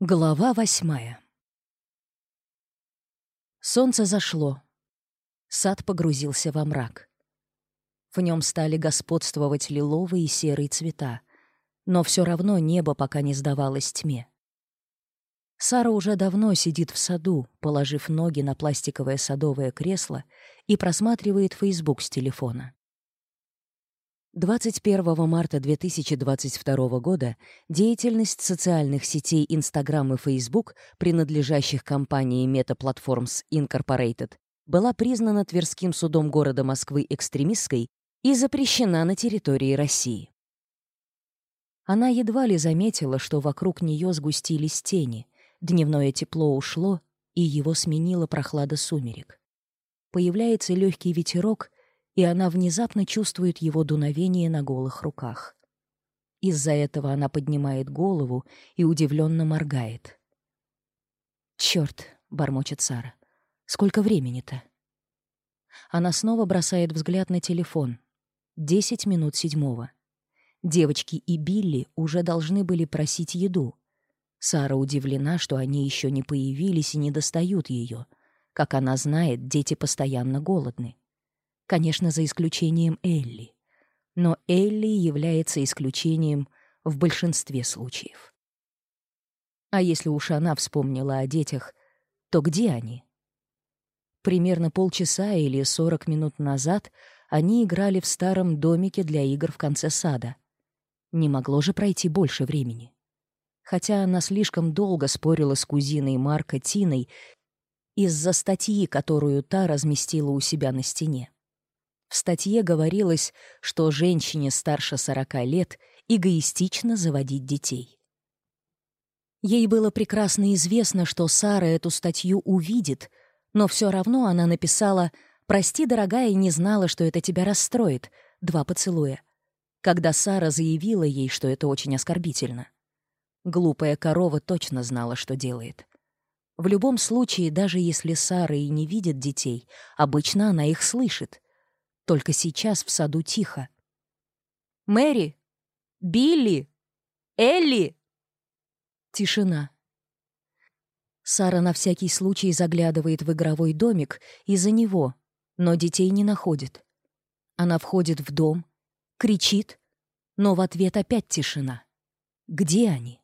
Глава восьмая. Солнце зашло. Сад погрузился во мрак. В нем стали господствовать лиловые и серые цвета, но все равно небо пока не сдавалось тьме. Сара уже давно сидит в саду, положив ноги на пластиковое садовое кресло и просматривает Фейсбук с телефона. 21 марта 2022 года деятельность социальных сетей Instagram и Facebook, принадлежащих компании Meta Platforms Incorporated, была признана Тверским судом города Москвы экстремистской и запрещена на территории России. Она едва ли заметила, что вокруг нее сгустились тени, дневное тепло ушло, и его сменила прохлада сумерек. Появляется легкий ветерок — и она внезапно чувствует его дуновение на голых руках. Из-за этого она поднимает голову и удивленно моргает. «Черт!» — бормочет Сара. «Сколько времени-то?» Она снова бросает взгляд на телефон. Десять минут седьмого. Девочки и Билли уже должны были просить еду. Сара удивлена, что они еще не появились и не достают ее. Как она знает, дети постоянно голодны конечно, за исключением Элли. Но Элли является исключением в большинстве случаев. А если уж она вспомнила о детях, то где они? Примерно полчаса или 40 минут назад они играли в старом домике для игр в конце сада. Не могло же пройти больше времени. Хотя она слишком долго спорила с кузиной Марка Тиной из-за статьи, которую та разместила у себя на стене. В статье говорилось, что женщине старше 40 лет эгоистично заводить детей. Ей было прекрасно известно, что Сара эту статью увидит, но все равно она написала «Прости, дорогая, не знала, что это тебя расстроит. Два поцелуя». Когда Сара заявила ей, что это очень оскорбительно. Глупая корова точно знала, что делает. В любом случае, даже если Сара и не видит детей, обычно она их слышит. Только сейчас в саду тихо. «Мэри! Билли! Элли!» Тишина. Сара на всякий случай заглядывает в игровой домик из-за него, но детей не находит. Она входит в дом, кричит, но в ответ опять тишина. Где они?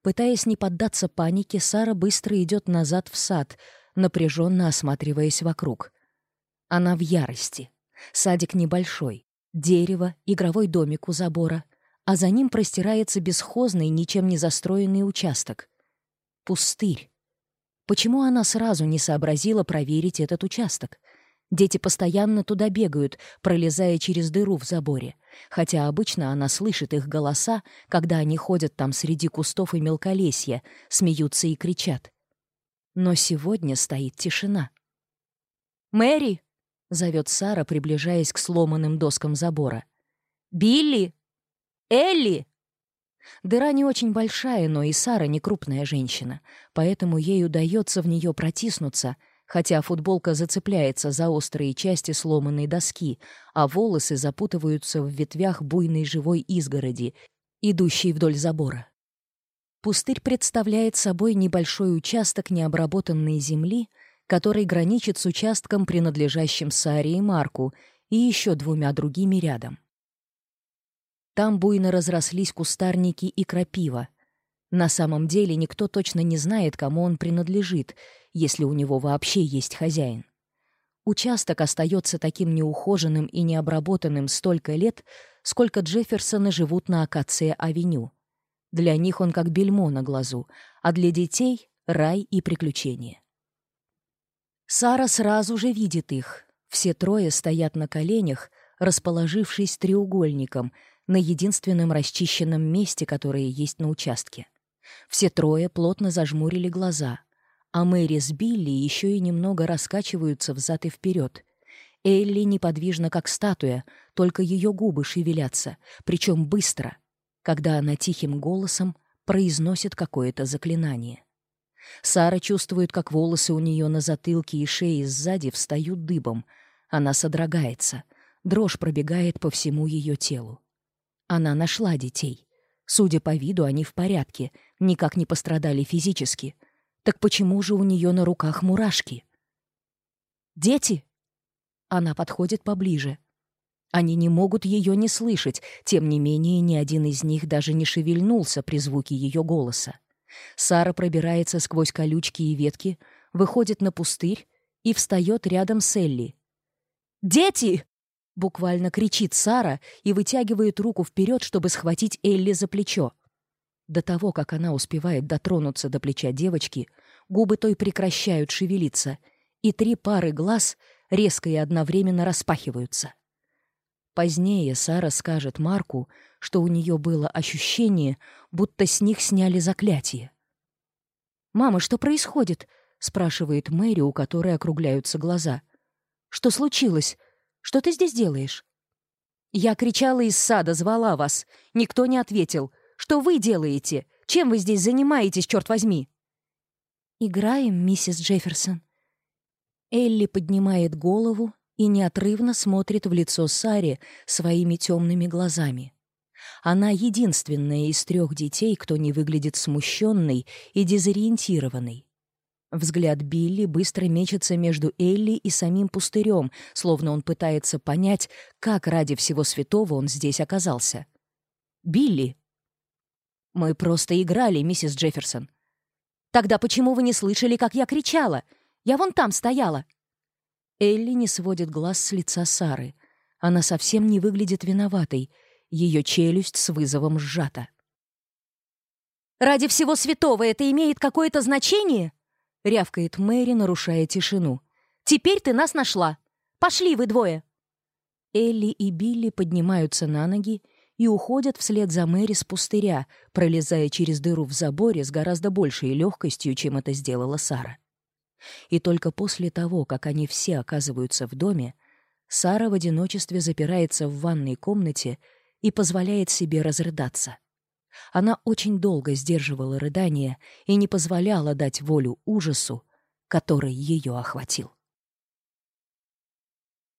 Пытаясь не поддаться панике, Сара быстро идет назад в сад, напряженно осматриваясь вокруг. Она в ярости. Садик небольшой. Дерево, игровой домик у забора, а за ним простирается бесхозный, ничем не застроенный участок. Пустырь. Почему она сразу не сообразила проверить этот участок? Дети постоянно туда бегают, пролезая через дыру в заборе, хотя обычно она слышит их голоса, когда они ходят там среди кустов и мелколесья, смеются и кричат. Но сегодня стоит тишина. «Мэри!» зовет Сара, приближаясь к сломанным доскам забора. «Билли! Элли!» Дыра не очень большая, но и Сара не крупная женщина, поэтому ей удается в нее протиснуться, хотя футболка зацепляется за острые части сломанной доски, а волосы запутываются в ветвях буйной живой изгороди, идущей вдоль забора. Пустырь представляет собой небольшой участок необработанной земли — который граничит с участком, принадлежащим Саре и Марку, и еще двумя другими рядом. Там буйно разрослись кустарники и крапива. На самом деле никто точно не знает, кому он принадлежит, если у него вообще есть хозяин. Участок остается таким неухоженным и необработанным столько лет, сколько Джефферсоны живут на Акация-авеню. Для них он как бельмо на глазу, а для детей — рай и приключения. Сара сразу же видит их. Все трое стоят на коленях, расположившись треугольником на единственном расчищенном месте, которое есть на участке. Все трое плотно зажмурили глаза, а Мэри с Билли еще и немного раскачиваются взад и вперед. Элли неподвижна, как статуя, только ее губы шевелятся, причем быстро, когда она тихим голосом произносит какое-то заклинание. Сара чувствует, как волосы у нее на затылке и шее сзади встают дыбом. Она содрогается. Дрожь пробегает по всему ее телу. Она нашла детей. Судя по виду, они в порядке, никак не пострадали физически. Так почему же у нее на руках мурашки? «Дети!» Она подходит поближе. Они не могут ее не слышать, тем не менее ни один из них даже не шевельнулся при звуке ее голоса. Сара пробирается сквозь колючки и ветки, выходит на пустырь и встает рядом с Элли. «Дети!» — буквально кричит Сара и вытягивает руку вперед, чтобы схватить Элли за плечо. До того, как она успевает дотронуться до плеча девочки, губы той прекращают шевелиться, и три пары глаз резко и одновременно распахиваются. Позднее Сара скажет Марку, что у нее было ощущение, будто с них сняли заклятие. «Мама, что происходит?» — спрашивает Мэри, у которой округляются глаза. «Что случилось? Что ты здесь делаешь?» «Я кричала из сада, звала вас. Никто не ответил. Что вы делаете? Чем вы здесь занимаетесь, черт возьми?» «Играем, миссис Джефферсон». Элли поднимает голову, и неотрывно смотрит в лицо Саре своими темными глазами. Она единственная из трех детей, кто не выглядит смущенной и дезориентированной. Взгляд Билли быстро мечется между Элли и самим пустырем, словно он пытается понять, как ради всего святого он здесь оказался. «Билли!» «Мы просто играли, миссис Джефферсон». «Тогда почему вы не слышали, как я кричала? Я вон там стояла!» Элли не сводит глаз с лица Сары. Она совсем не выглядит виноватой. Ее челюсть с вызовом сжата. «Ради всего святого это имеет какое-то значение?» — рявкает Мэри, нарушая тишину. «Теперь ты нас нашла! Пошли вы двое!» Элли и Билли поднимаются на ноги и уходят вслед за Мэри с пустыря, пролезая через дыру в заборе с гораздо большей легкостью, чем это сделала Сара и только после того, как они все оказываются в доме, Сара в одиночестве запирается в ванной комнате и позволяет себе разрыдаться. Она очень долго сдерживала рыдания и не позволяла дать волю ужасу, который ее охватил.